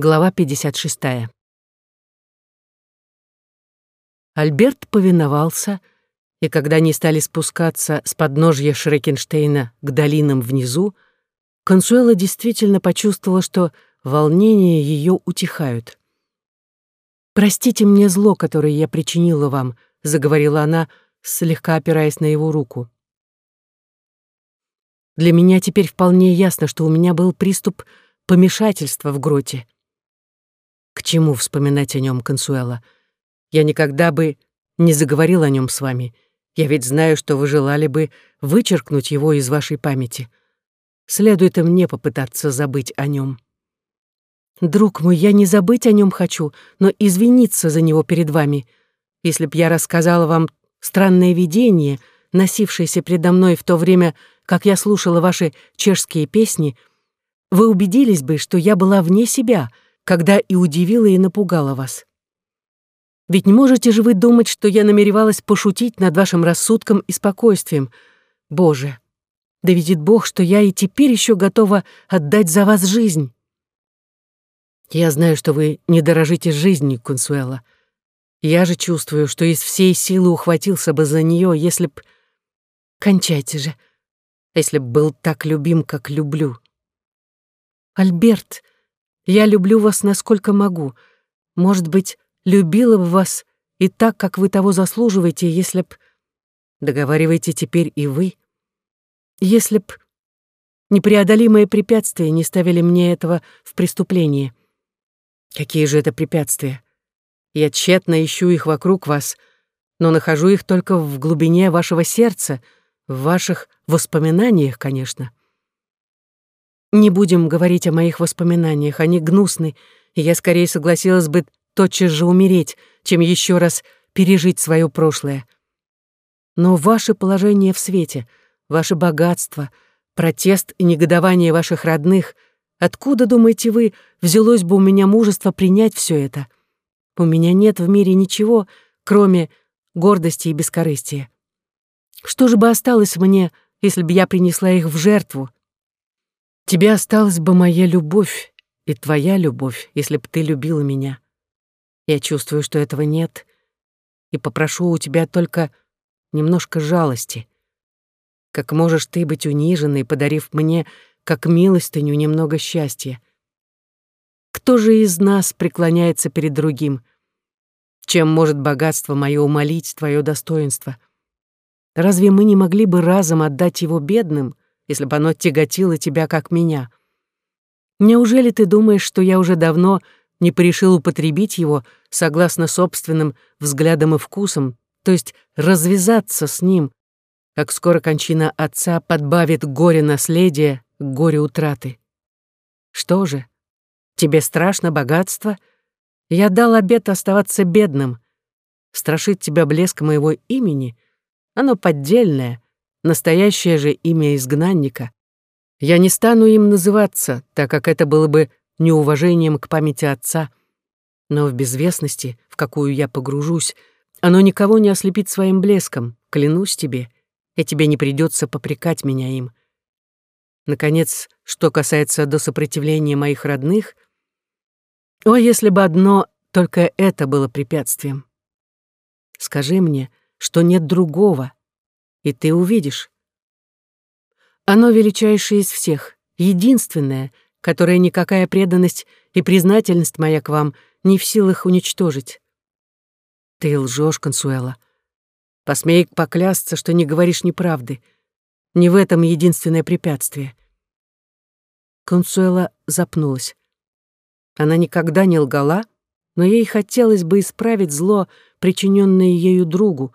Глава 56. Альберт повиновался, и когда они стали спускаться с подножья Шрекенштейна к долинам внизу, Консуэла действительно почувствовала, что волнения ее утихают. «Простите мне зло, которое я причинила вам», — заговорила она, слегка опираясь на его руку. «Для меня теперь вполне ясно, что у меня был приступ помешательства в гроте. К чему вспоминать о нем, Консуэла? Я никогда бы не заговорил о нем с вами. Я ведь знаю, что вы желали бы вычеркнуть его из вашей памяти. Следует и мне попытаться забыть о нем. Друг мой, я не забыть о нем хочу, но извиниться за него перед вами. Если б я рассказала вам странное видение, носившееся предо мной в то время, как я слушала ваши чешские песни, вы убедились бы, что я была вне себя — когда и удивила, и напугала вас. Ведь не можете же вы думать, что я намеревалась пошутить над вашим рассудком и спокойствием. Боже, да видит Бог, что я и теперь еще готова отдать за вас жизнь. Я знаю, что вы не дорожите жизнью, Консуэла. Я же чувствую, что из всей силы ухватился бы за нее, если б... Кончайте же, если б был так любим, как люблю. Альберт, я люблю вас насколько могу. Может быть, любила бы вас и так, как вы того заслуживаете, если б... Договариваете теперь и вы. Если б непреодолимые препятствия не ставили мне этого в преступлении. Какие же это препятствия? Я тщетно ищу их вокруг вас, но нахожу их только в глубине вашего сердца, в ваших воспоминаниях, конечно. Не будем говорить о моих воспоминаниях, они гнусны, и я скорее согласилась бы тотчас же умереть, чем еще раз пережить свое прошлое. Но ваше положение в свете, ваше богатство, протест и негодование ваших родных, откуда, думаете вы, взялось бы у меня мужество принять все это? У меня нет в мире ничего, кроме гордости и бескорыстия. Что же бы осталось мне, если бы я принесла их в жертву, Тебе осталась бы моя любовь и твоя любовь, если б ты любила меня. Я чувствую, что этого нет, и попрошу у тебя только немножко жалости. Как можешь ты быть униженной, подарив мне, как милостыню, немного счастья? Кто же из нас преклоняется перед другим? Чем может богатство мое умолить твое достоинство? Разве мы не могли бы разом отдать его бедным — если бы оно тяготило тебя, как меня. Неужели ты думаешь, что я уже давно не порешил употребить его согласно собственным взглядам и вкусам, то есть развязаться с ним, как скоро кончина отца подбавит горе наследия горе утраты? Что же, тебе страшно богатство? Я дал обет оставаться бедным. Страшит тебя блеск моего имени? Оно поддельное — настоящее же имя изгнанника, я не стану им называться, так как это было бы неуважением к памяти отца. Но в безвестности, в какую я погружусь, оно никого не ослепит своим блеском, клянусь тебе, и тебе не придется попрекать меня им. Наконец, что касается до сопротивления моих родных, о, если бы одно только это было препятствием. Скажи мне, что нет другого, и ты увидишь. Оно величайшее из всех, единственное, которое никакая преданность и признательность моя к вам не в силах уничтожить. Ты лжешь, Консуэла. Посмей поклясться, что не говоришь неправды. Не в этом единственное препятствие. Консуэла запнулась. Она никогда не лгала, но ей хотелось бы исправить зло, причиненное ею другу,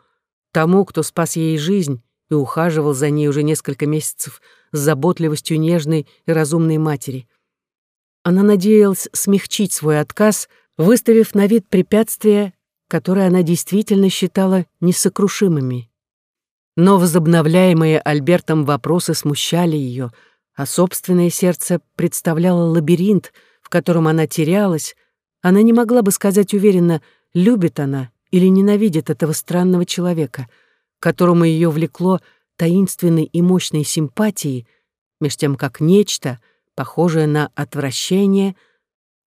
тому, кто спас ей жизнь и ухаживал за ней уже несколько месяцев с заботливостью нежной и разумной матери. Она надеялась смягчить свой отказ, выставив на вид препятствия, которые она действительно считала несокрушимыми. Но возобновляемые Альбертом вопросы смущали ее, а собственное сердце представляло лабиринт, в котором она терялась, она не могла бы сказать уверенно, любит она или ненавидит этого странного человека, которому ее влекло таинственной и мощной симпатией, меж тем как нечто, похожее на отвращение,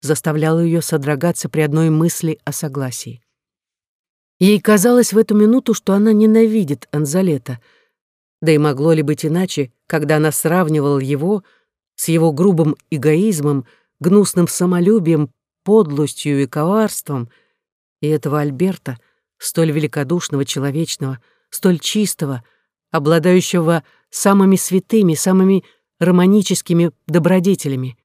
заставляло ее содрогаться при одной мысли о согласии. Ей казалось в эту минуту, что она ненавидит Анзалета, да и могло ли быть иначе, когда она сравнивала его с его грубым эгоизмом, гнусным самолюбием, подлостью и коварством, и этого Альберта, столь великодушного, человечного, столь чистого, обладающего самыми святыми, самыми романическими добродетелями.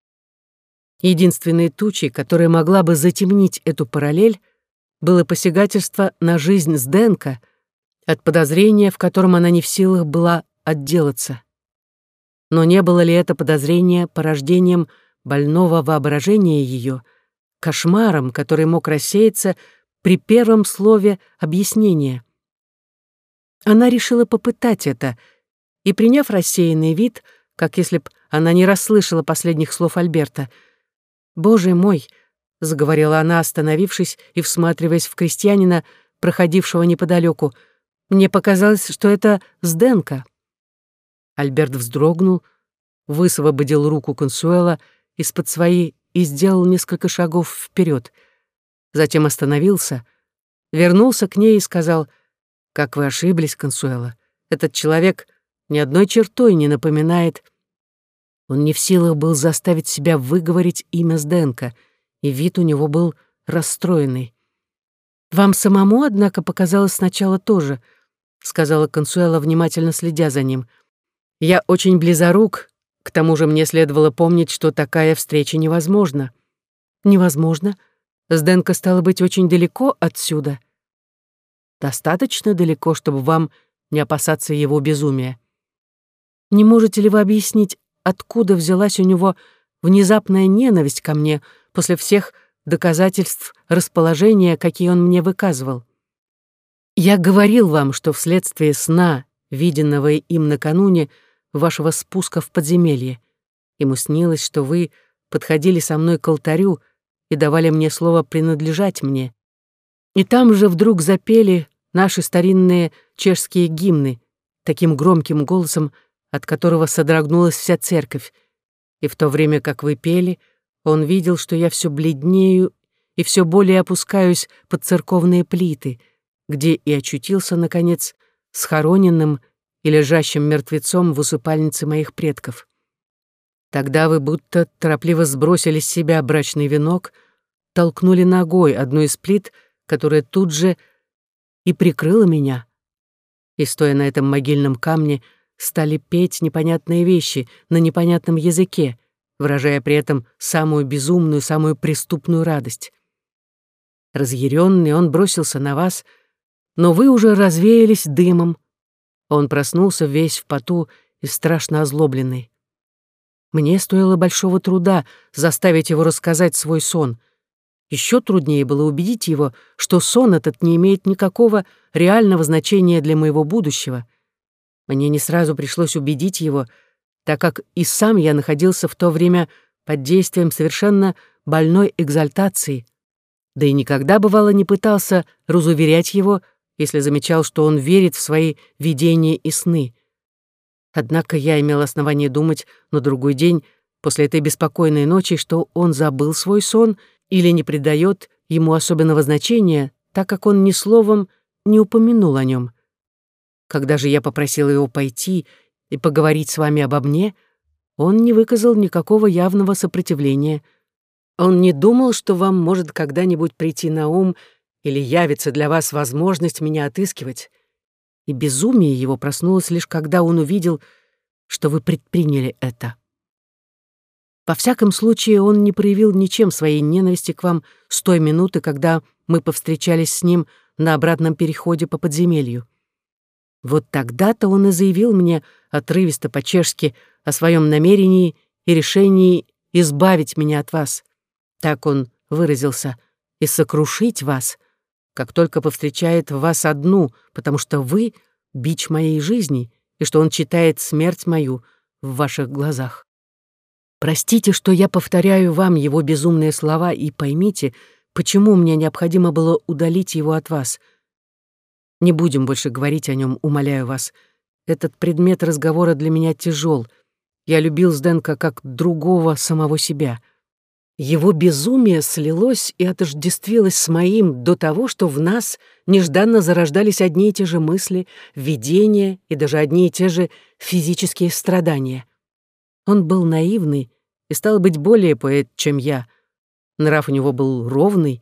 Единственной тучей, которая могла бы затемнить эту параллель, было посягательство на жизнь Сденка, от подозрения, в котором она не в силах была отделаться. Но не было ли это подозрение порождением больного воображения ее, кошмаром, который мог рассеяться при первом слове объяснения? Она решила попытать это, и, приняв рассеянный вид, как если б она не расслышала последних слов Альберта, «Боже мой!» — заговорила она, остановившись и всматриваясь в крестьянина, проходившего неподалеку. «Мне показалось, что это Сденка». Альберт вздрогнул, высвободил руку Консуэла из-под своей и сделал несколько шагов вперед. Затем остановился, вернулся к ней и сказал, «Как вы ошиблись, Консуэла. Этот человек ни одной чертой не напоминает...» Он не в силах был заставить себя выговорить имя Сденка, и вид у него был расстроенный. «Вам самому, однако, показалось сначала тоже», — сказала Консуэла, внимательно следя за ним — я очень близорук, к тому же мне следовало помнить, что такая встреча невозможна. Невозможно? Сденка стало быть очень далеко отсюда. Достаточно далеко, чтобы вам не опасаться его безумия. Не можете ли вы объяснить, откуда взялась у него внезапная ненависть ко мне после всех доказательств расположения, какие он мне выказывал? Я говорил вам, что вследствие сна, виденного им накануне, вашего спуска в подземелье. Ему снилось, что вы подходили со мной к алтарю и давали мне слово принадлежать мне. И там же вдруг запели наши старинные чешские гимны таким громким голосом, от которого содрогнулась вся церковь. И в то время, как вы пели, он видел, что я все бледнею и все более опускаюсь под церковные плиты, где и очутился, наконец, схороненным и лежащим мертвецом в усыпальнице моих предков. Тогда вы будто торопливо сбросили с себя брачный венок, толкнули ногой одну из плит, которая тут же и прикрыла меня. И, стоя на этом могильном камне, стали петь непонятные вещи на непонятном языке, выражая при этом самую безумную, самую преступную радость. Разъяренный он бросился на вас, но вы уже развеялись дымом, он проснулся весь в поту и страшно озлобленный. Мне стоило большого труда заставить его рассказать свой сон. Еще труднее было убедить его, что сон этот не имеет никакого реального значения для моего будущего. Мне не сразу пришлось убедить его, так как и сам я находился в то время под действием совершенно больной экзальтации, да и никогда, бывало, не пытался разуверять его, если замечал, что он верит в свои видения и сны. Однако я имел основание думать на другой день, после этой беспокойной ночи, что он забыл свой сон или не придает ему особенного значения, так как он ни словом не упомянул о нем. Когда же я попросил его пойти и поговорить с вами обо мне, он не выказал никакого явного сопротивления. Он не думал, что вам может когда-нибудь прийти на ум или явится для вас возможность меня отыскивать. И безумие его проснулось лишь когда он увидел, что вы предприняли это. Во всяком случае, он не проявил ничем своей ненависти к вам с той минуты, когда мы повстречались с ним на обратном переходе по подземелью. Вот тогда-то он и заявил мне отрывисто по-чешски о своем намерении и решении избавить меня от вас. Так он выразился, и сокрушить вас — как только повстречает вас одну, потому что вы — бич моей жизни, и что он читает смерть мою в ваших глазах. Простите, что я повторяю вам его безумные слова, и поймите, почему мне необходимо было удалить его от вас. Не будем больше говорить о нем, умоляю вас. Этот предмет разговора для меня тяжел. Я любил Сденка как другого самого себя. Его безумие слилось и отождествилось с моим до того, что в нас нежданно зарождались одни и те же мысли, видения и даже одни и те же физические страдания. Он был наивный и стал быть более поэт, чем я. Нрав у него был ровный,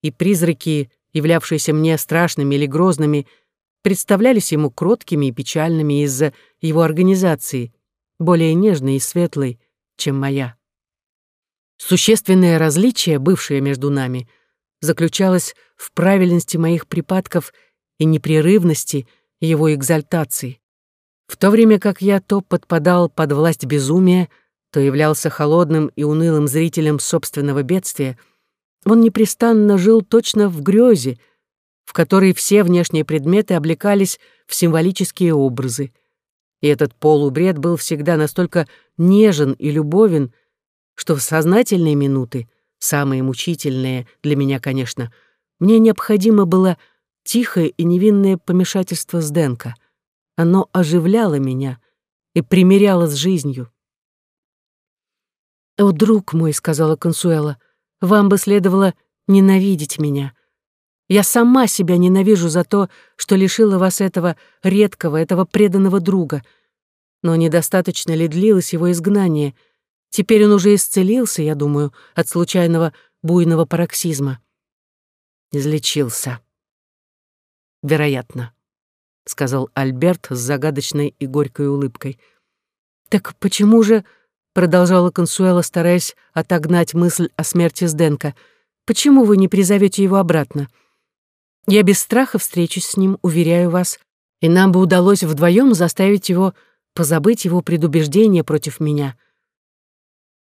и призраки, являвшиеся мне страшными или грозными, представлялись ему кроткими и печальными из-за его организации, более нежной и светлой, чем моя. Существенное различие, бывшее между нами, заключалось в правильности моих припадков и непрерывности его экзальтации. В то время как я то подпадал под власть безумия, то являлся холодным и унылым зрителем собственного бедствия, он непрестанно жил точно в грезе, в которой все внешние предметы облекались в символические образы. И этот полубред был всегда настолько нежен и любовен, что в сознательные минуты, самые мучительные для меня, конечно, мне необходимо было тихое и невинное помешательство с Денко. Оно оживляло меня и примиряло с жизнью. «О, друг мой», — сказала Консуэла, — «вам бы следовало ненавидеть меня. Я сама себя ненавижу за то, что лишила вас этого редкого, этого преданного друга. Но недостаточно ли длилось его изгнание — Теперь он уже исцелился, я думаю, от случайного буйного пароксизма. Излечился. Вероятно, — сказал Альберт с загадочной и горькой улыбкой. «Так почему же, — продолжала Консуэла, стараясь отогнать мысль о смерти Сденка, — почему вы не призовете его обратно? Я без страха встречусь с ним, уверяю вас, и нам бы удалось вдвоем заставить его позабыть его предубеждение против меня.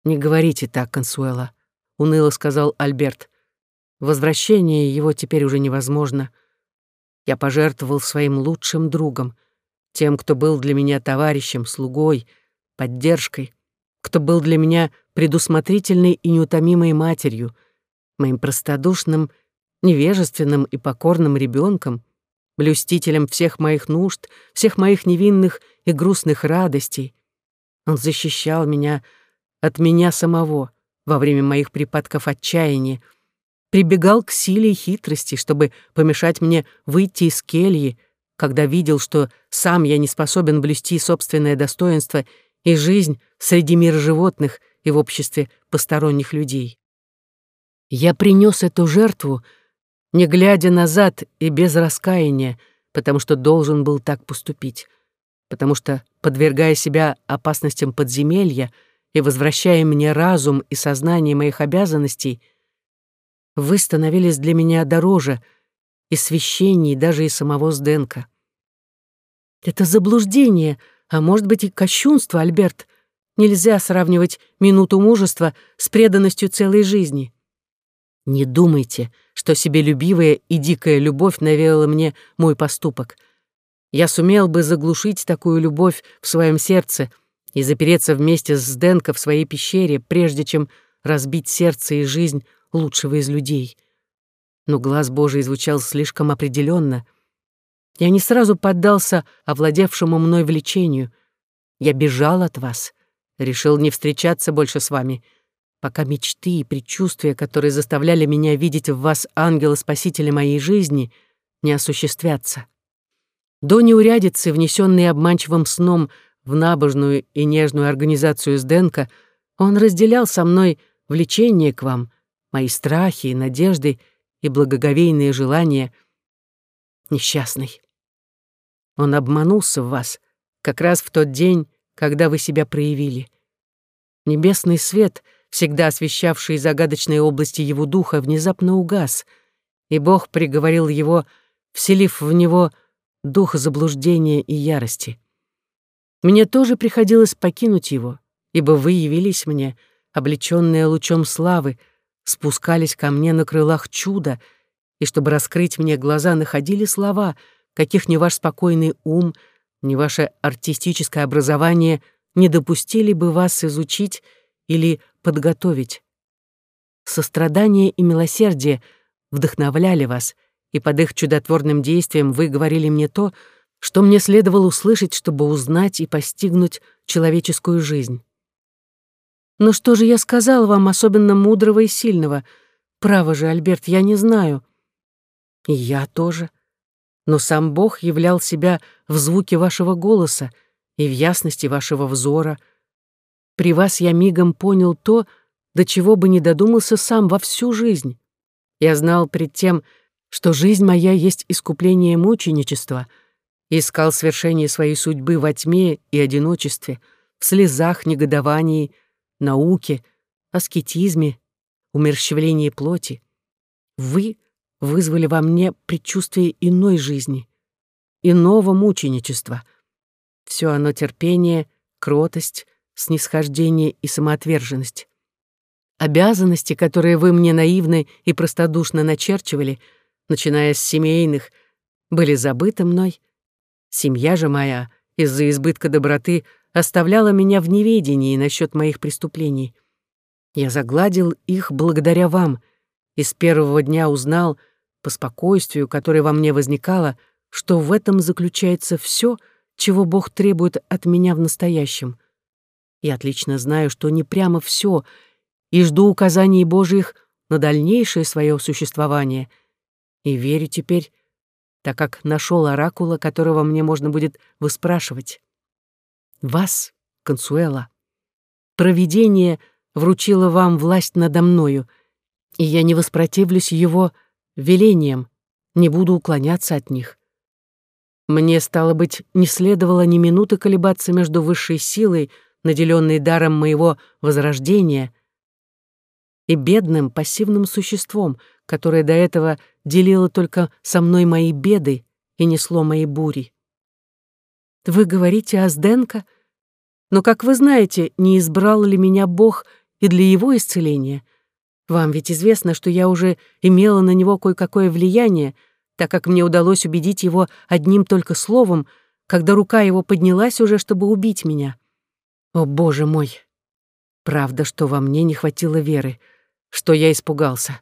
«Не говорите так, Консуэла», — уныло сказал Альберт. «Возвращение его теперь уже невозможно. Я пожертвовал своим лучшим другом, тем, кто был для меня товарищем, слугой, поддержкой, кто был для меня предусмотрительной и неутомимой матерью, моим простодушным, невежественным и покорным ребенком, блюстителем всех моих нужд, всех моих невинных и грустных радостей. Он защищал меня от меня самого во время моих припадков отчаяния, прибегал к силе и хитрости, чтобы помешать мне выйти из кельи, когда видел, что сам я не способен блюсти собственное достоинство и жизнь среди мира животных и в обществе посторонних людей. Я принес эту жертву, не глядя назад и без раскаяния, потому что должен был так поступить, потому что, подвергая себя опасностям подземелья, и возвращая мне разум и сознание моих обязанностей, вы становились для меня дороже и священней даже и самого Сденка. Это заблуждение, а может быть и кощунство, Альберт. Нельзя сравнивать минуту мужества с преданностью целой жизни. Не думайте, что себелюбивая и дикая любовь навеяла мне мой поступок. Я сумел бы заглушить такую любовь в своем сердце — и запереться вместе с Денко в своей пещере, прежде чем разбить сердце и жизнь лучшего из людей. Но глаз Божий звучал слишком определенно. Я не сразу поддался овладевшему мной влечению. Я бежал от вас, решил не встречаться больше с вами, пока мечты и предчувствия, которые заставляли меня видеть в вас ангела-спасителя моей жизни, не осуществятся. До неурядицы, внесенные обманчивым сном, в набожную и нежную организацию Сденка, он разделял со мной влечение к вам, мои страхи и надежды и благоговейные желания. Несчастный. Он обманулся в вас как раз в тот день, когда вы себя проявили. Небесный свет, всегда освещавший загадочные области его духа, внезапно угас, и Бог приговорил его, вселив в него дух заблуждения и ярости. Мне тоже приходилось покинуть его, ибо вы явились мне, облечённые лучом славы, спускались ко мне на крылах чуда, и чтобы раскрыть мне глаза, находили слова, каких ни ваш спокойный ум, ни ваше артистическое образование не допустили бы вас изучить или подготовить. Сострадание и милосердие вдохновляли вас, и под их чудотворным действием вы говорили мне то, что мне следовало услышать, чтобы узнать и постигнуть человеческую жизнь. Но что же я сказал вам особенно мудрого и сильного? Право же, Альберт, я не знаю. И я тоже. Но сам Бог являл себя в звуке вашего голоса и в ясности вашего взора. При вас я мигом понял то, до чего бы не додумался сам во всю жизнь. Я знал пред тем, что жизнь моя есть искупление мученичества, искал свершение своей судьбы во тьме и одиночестве, в слезах, негодовании, науке, аскетизме, умерщвлении плоти. Вы вызвали во мне предчувствие иной жизни, иного мученичества. Все оно терпение, кротость, снисхождение и самоотверженность. Обязанности, которые вы мне наивно и простодушно начерчивали, начиная с семейных, были забыты мной. Семья же моя из-за избытка доброты оставляла меня в неведении насчет моих преступлений. Я загладил их благодаря вам и с первого дня узнал, по спокойствию, которое во мне возникало, что в этом заключается все, чего Бог требует от меня в настоящем. Я отлично знаю, что не прямо все — и жду указаний Божьих на дальнейшее свое существование. И верю теперь, так как нашел оракула, которого мне можно будет выспрашивать. Вас, Консуэла, провидение вручило вам власть надо мною, и я не воспротивлюсь его велениям, не буду уклоняться от них. Мне, стало быть, не следовало ни минуты колебаться между высшей силой, наделенной даром моего возрождения, и бедным пассивным существом, которое до этого делило только со мной мои беды и несло мои бури. Вы говорите о Сденко? Но, как вы знаете, не избрал ли меня Бог и для его исцеления? Вам ведь известно, что я уже имела на него кое-какое влияние, так как мне удалось убедить его одним только словом, когда рука его поднялась уже, чтобы убить меня. О, Боже мой! Правда, что во мне не хватило веры — что я испугался.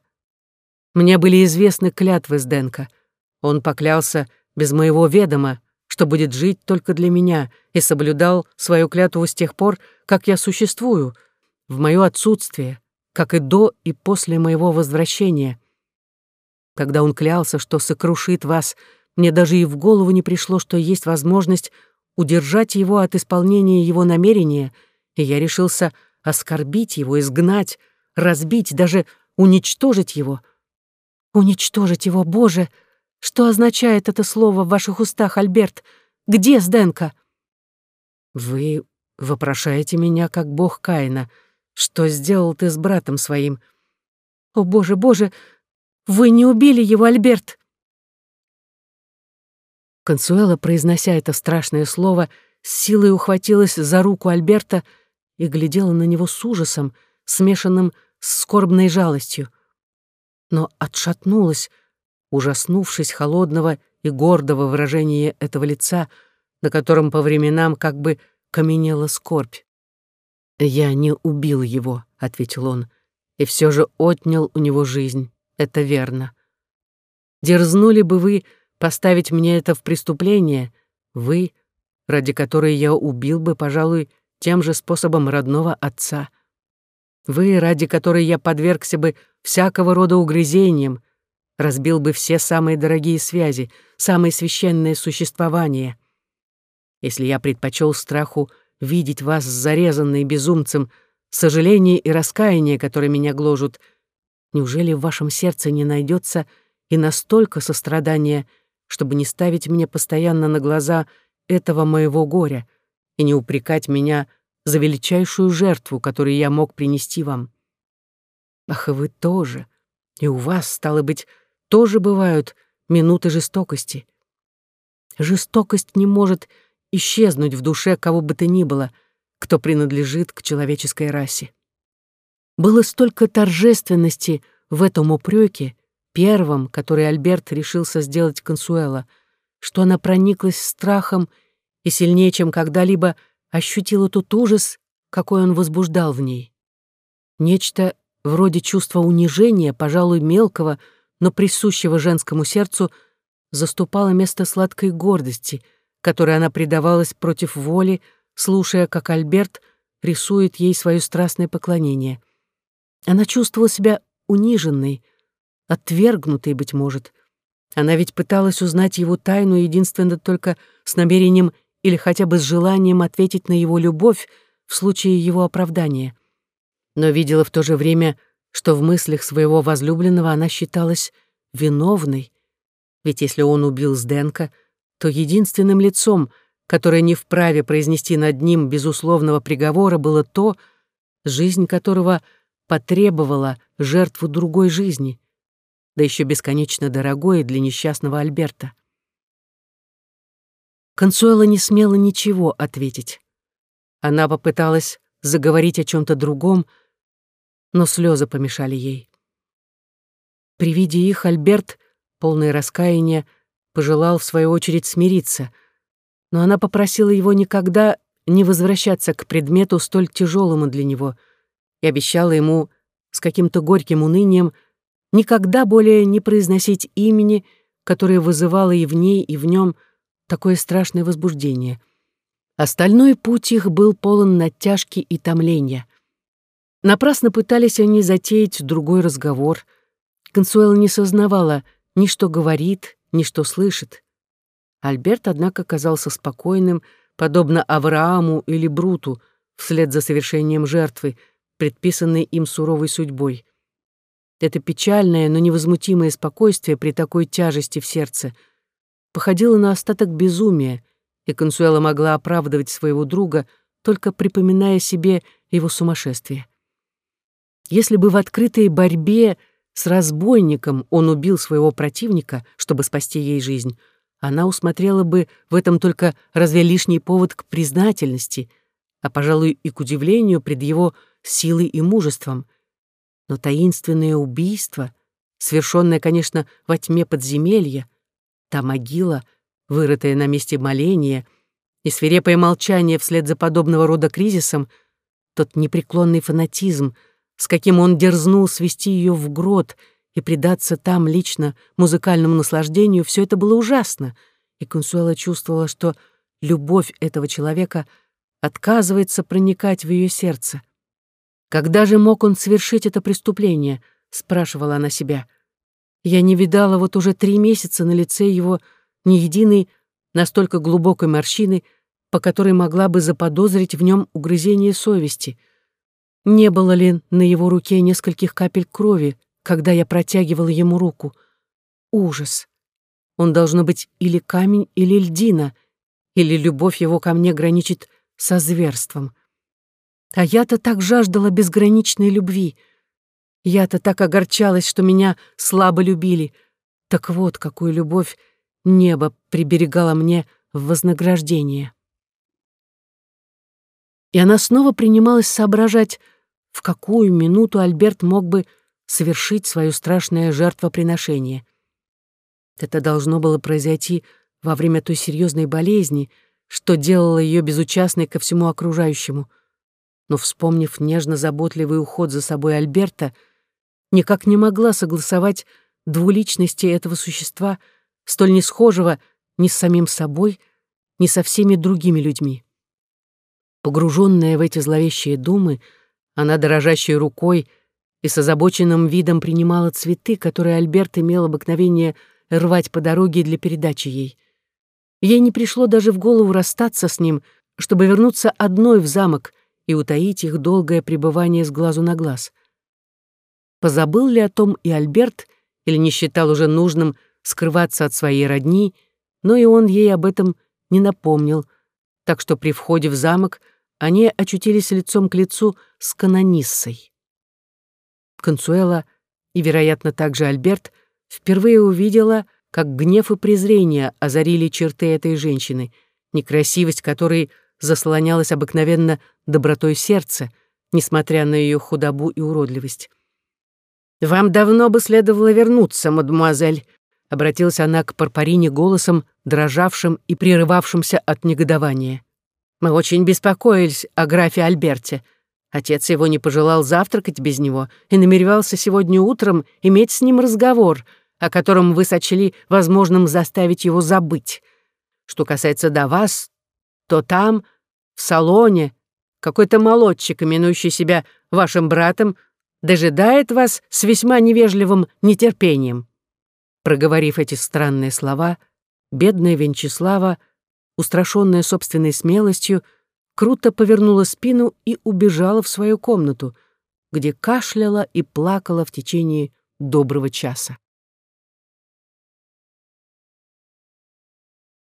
Мне были известны клятвы Сденка. Он поклялся без моего ведома, что будет жить только для меня, и соблюдал свою клятву с тех пор, как я существую, в моё отсутствие, как и до и после моего возвращения. Когда он клялся, что сокрушит вас, мне даже и в голову не пришло, что есть возможность удержать его от исполнения его намерения, и я решился оскорбить его, изгнать, разбить, даже уничтожить его. Уничтожить его, Боже! Что означает это слово в ваших устах, Альберт? Где Сденко? Вы вопрошаете меня, как бог Каина. Что сделал ты с братом своим? О, Боже, Боже! Вы не убили его, Альберт! Консуэла, произнося это страшное слово, с силой ухватилась за руку Альберта и глядела на него с ужасом, смешанным с скорбной жалостью. Но отшатнулась, ужаснувшись холодного и гордого выражения этого лица, на котором по временам как бы каменела скорбь. «Я не убил его», — ответил он, — «и все же отнял у него жизнь. Это верно. Дерзнули бы вы поставить мне это в преступление, вы, ради которой я убил бы, пожалуй, тем же способом родного отца. Вы, ради которой я подвергся бы всякого рода угрызениям, разбил бы все самые дорогие связи, самое священное существование. Если я предпочел страху видеть вас зарезанной безумцем, сожаление и раскаяние, которые меня гложут, неужели в вашем сердце не найдется и настолько сострадания, чтобы не ставить мне постоянно на глаза этого моего горя и не упрекать меня за величайшую жертву, которую я мог принести вам. Ах, и вы тоже, и у вас, стало быть, тоже бывают минуты жестокости. Жестокость не может исчезнуть в душе кого бы то ни было, кто принадлежит к человеческой расе. Было столько торжественности в этом упреке, первом, который Альберт решился сделать Консуэла, что она прониклась страхом и сильнее, чем когда-либо, ощутила тот ужас, какой он возбуждал в ней. Нечто вроде чувства унижения, пожалуй, мелкого, но присущего женскому сердцу, заступало место сладкой гордости, которой она предавалась против воли, слушая, как Альберт рисует ей свое страстное поклонение. Она чувствовала себя униженной, отвергнутой, быть может. Она ведь пыталась узнать его тайну единственно только с намерением или хотя бы с желанием ответить на его любовь в случае его оправдания. Но видела в то же время, что в мыслях своего возлюбленного она считалась виновной, ведь если он убил Сденка, то единственным лицом, которое не вправе произнести над ним безусловного приговора, было то, жизнь которого потребовала жертву другой жизни, да еще бесконечно дорогой для несчастного Альберта. Консуэла не смела ничего ответить. Она попыталась заговорить о чем-то другом, но слезы помешали ей. При виде их Альберт, полный раскаяния, пожелал в свою очередь смириться, но она попросила его никогда не возвращаться к предмету столь тяжелому для него и обещала ему с каким-то горьким унынием никогда более не произносить имени, которое вызывало и в ней, и в нем такое страшное возбуждение. Остальной путь их был полон натяжки и томления. Напрасно пытались они затеять другой разговор. Консуэла не сознавала ни что говорит, ни что слышит. Альберт, однако, казался спокойным, подобно Аврааму или Бруту, вслед за совершением жертвы, предписанной им суровой судьбой. Это печальное, но невозмутимое спокойствие при такой тяжести в сердце походило на остаток безумия, и Консуэла могла оправдывать своего друга, только припоминая себе его сумасшествие. Если бы в открытой борьбе с разбойником он убил своего противника, чтобы спасти ей жизнь, она усмотрела бы в этом только разве лишний повод к признательности, а, пожалуй, и к удивлению пред его силой и мужеством — но таинственное убийство, совершенное, конечно, во тьме подземелья, та могила, вырытая на месте моления, и свирепое молчание вслед за подобного рода кризисом, тот непреклонный фанатизм, с каким он дерзнул свести ее в грот и предаться там лично музыкальному наслаждению, все это было ужасно, и Консуэла чувствовала, что любовь этого человека отказывается проникать в ее сердце. Когда же мог он совершить это преступление? спрашивала она себя. Я не видала вот уже три месяца на лице его ни единой настолько глубокой морщины, по которой могла бы заподозрить в нем угрызение совести. Не было ли на его руке нескольких капель крови, когда я протягивала ему руку? Ужас! Он должно быть или камень, или льдина, или любовь его ко мне граничит со зверством. А я-то так жаждала безграничной любви. Я-то так огорчалась, что меня слабо любили. Так вот, какую любовь небо приберегало мне в вознаграждение. И она снова принималась соображать, в какую минуту Альберт мог бы совершить свое страшное жертвоприношение. Это должно было произойти во время той серьезной болезни, что делало ее безучастной ко всему окружающему — но, вспомнив нежно-заботливый уход за собой Альберта, никак не могла согласовать двуличности этого существа, столь не схожего ни с самим собой, ни со всеми другими людьми. Погруженная в эти зловещие думы, она дрожащей рукой и с озабоченным видом принимала цветы, которые Альберт имел обыкновение рвать по дороге для передачи ей. Ей не пришло даже в голову расстаться с ним, чтобы вернуться одной в замок и утаить их долгое пребывание с глазу на глаз. Позабыл ли о том и Альберт, или не считал уже нужным скрываться от своей родни, но и он ей об этом не напомнил, так что при входе в замок они очутились лицом к лицу с канониссой. Консуэла и, вероятно, также Альберт впервые увидела, как гнев и презрение озарили черты этой женщины, некрасивость которой заслонялась обыкновенно добротой сердца, несмотря на ее худобу и уродливость. «Вам давно бы следовало вернуться, мадемуазель», — обратилась она к Парпарине голосом, дрожавшим и прерывавшимся от негодования. «Мы очень беспокоились о графе Альберте. Отец его не пожелал завтракать без него и намеревался сегодня утром иметь с ним разговор, о котором вы сочли возможным заставить его забыть. Что касается до вас, то там, в салоне, какой-то молодчик, именующий себя вашим братом, дожидает вас с весьма невежливым нетерпением». Проговорив эти странные слова, бедная Венчеслава, устрашённая собственной смелостью, круто повернула спину и убежала в свою комнату, где кашляла и плакала в течение доброго часа.